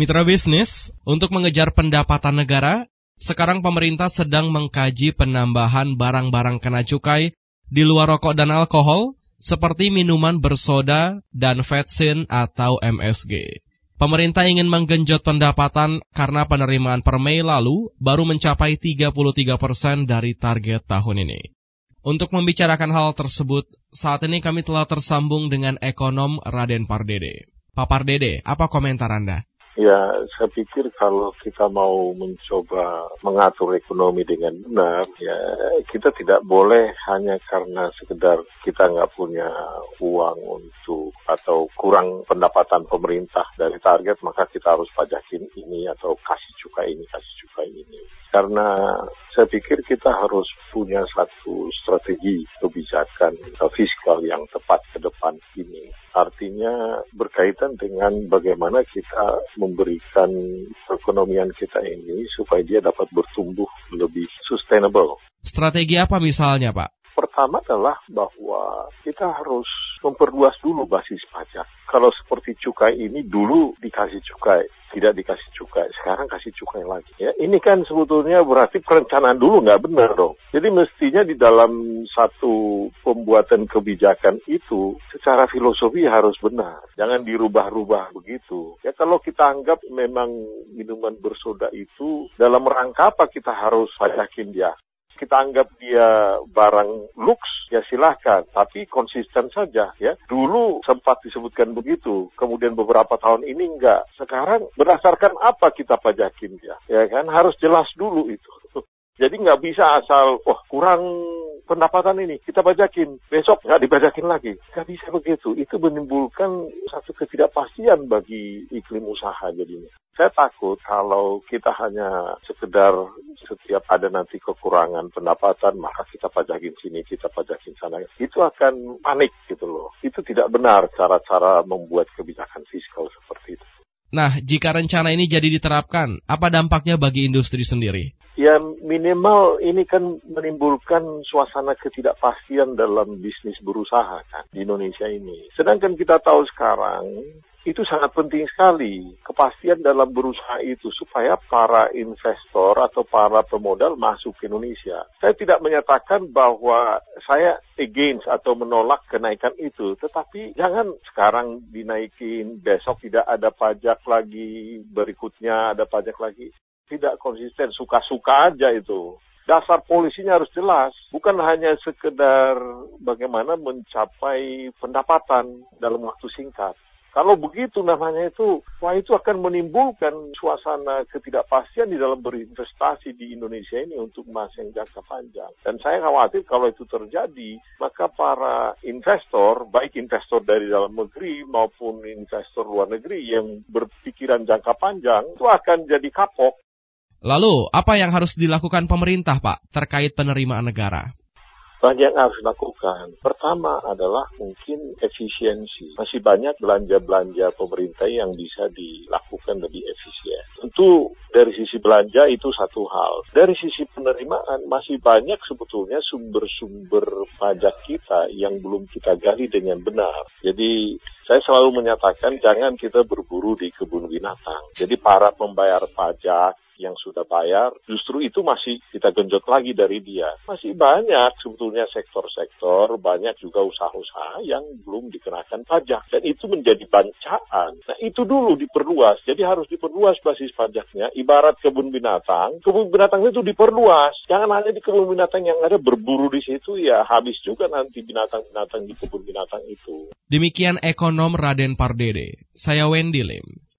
Mitra bisnis, untuk mengejar pendapatan negara, sekarang pemerintah sedang mengkaji penambahan barang-barang kena cukai di luar rokok dan alkohol, seperti minuman bersoda dan vetsin atau MSG. Pemerintah ingin menggenjot pendapatan karena penerimaan per Mei lalu baru mencapai 33 persen dari target tahun ini. Untuk membicarakan hal tersebut, saat ini kami telah tersambung dengan ekonom Raden Pardede. Pak Pardede, apa komentar Anda? Ya, saya pikir kalau kita mau mencoba mengatur ekonomi dengan benar, ya kita tidak boleh hanya karena sekedar kita nggak punya uang untuk atau kurang pendapatan pemerintah dari target, maka kita harus pajakin ini atau kasih cukai ini, kasih cukai ini. Karena saya pikir kita harus punya satu strategi kebijakan fiskal yang tepat ke depan ini Artinya berkaitan dengan bagaimana kita memberikan perekonomian kita ini supaya dia dapat bertumbuh lebih sustainable. Strategi apa misalnya Pak? Pertama adalah bahwa kita harus memperluas dulu basis pajak. Kalau seperti cukai ini dulu dikasih cukai, tidak dikasih cukai, sekarang kasih cukai lagi. Ya, ini kan sebetulnya berarti perencanaan dulu nggak benar dong. Jadi mestinya di dalam satu pembuatan kebijakan itu secara filosofi harus benar. Jangan dirubah-rubah begitu. Ya kalau kita anggap memang minuman bersoda itu dalam rangka apa kita harus pajakin dia? Kita anggap dia barang lux, ya silahkan. Tapi konsisten saja ya. Dulu sempat disebutkan begitu, kemudian beberapa tahun ini enggak. Sekarang berdasarkan apa kita pajakin dia? Ya kan harus jelas dulu itu. Jadi nggak bisa asal, wah kurang pendapatan ini, kita pajakin, besok nggak dipajakin lagi. Nggak bisa begitu. Itu menimbulkan satu ketidakpastian bagi iklim usaha jadinya. Saya takut kalau kita hanya sekedar setiap ada nanti kekurangan pendapatan, maka kita pajakin sini, kita pajakin sana. Itu akan panik gitu loh. Itu tidak benar cara-cara membuat kebijakan fiskal seperti itu. Nah, jika rencana ini jadi diterapkan, apa dampaknya bagi industri sendiri? Ya minimal ini kan menimbulkan suasana ketidakpastian dalam bisnis berusaha kan di Indonesia ini. Sedangkan kita tahu sekarang itu sangat penting sekali kepastian dalam berusaha itu supaya para investor atau para pemodal masuk ke Indonesia. Saya tidak menyatakan bahwa saya against atau menolak kenaikan itu, tetapi jangan sekarang dinaikin, besok tidak ada pajak lagi, berikutnya ada pajak lagi. Tidak konsisten, suka-suka aja itu dasar polisinya harus jelas, bukan hanya sekedar bagaimana mencapai pendapatan dalam waktu singkat. Kalau begitu namanya itu, wah itu akan menimbulkan suasana ketidakpastian di dalam berinvestasi di Indonesia ini untuk masa yang jangka panjang. Dan saya khawatir kalau itu terjadi, maka para investor, baik investor dari dalam negeri maupun investor luar negeri yang berpikiran jangka panjang, itu akan jadi kapok. Lalu, apa yang harus dilakukan pemerintah, Pak, terkait penerimaan negara? Banyak yang harus dilakukan. Pertama adalah mungkin efisiensi. Masih banyak belanja-belanja pemerintah yang bisa dilakukan lebih efisien. Tentu dari sisi belanja itu satu hal. Dari sisi penerimaan masih banyak sebetulnya sumber-sumber pajak kita yang belum kita gali dengan benar. Jadi saya selalu menyatakan jangan kita berburu di kebun binatang. Jadi para pembayar pajak yang sudah bayar, justru itu masih kita genjot lagi dari dia. Masih banyak sebetulnya sektor-sektor, banyak juga usaha-usaha yang belum dikenakan pajak. Dan itu menjadi bancaan. Nah itu dulu diperluas. Jadi harus diperluas basis pajaknya. Ibarat kebun binatang, kebun binatang itu diperluas. Jangan hanya di kebun binatang yang ada berburu di situ, ya habis juga nanti binatang-binatang di kebun binatang itu. Demikian ekonom Raden Pardede. Saya Wendy Lim.